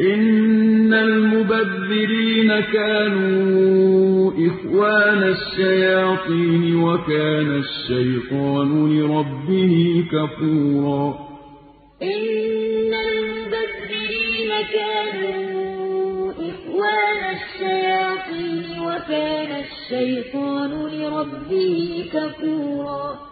إِنَّ الْمُبَذِّرِينَ كَانُوا إِخْوَانَ الشَّيَاطِينِ ۖ وَكَانَ الشَّيْطَانُ لِرَبِّهِ كَفُورًا. إِنَّ الْمُبَذِّرِينَ كَانُوا إِخْوَانَ الشَّيَاطِينِ ۖ وَكَانَ الشَّيْطَانُ لِرَبِّهِ كَفُورًا.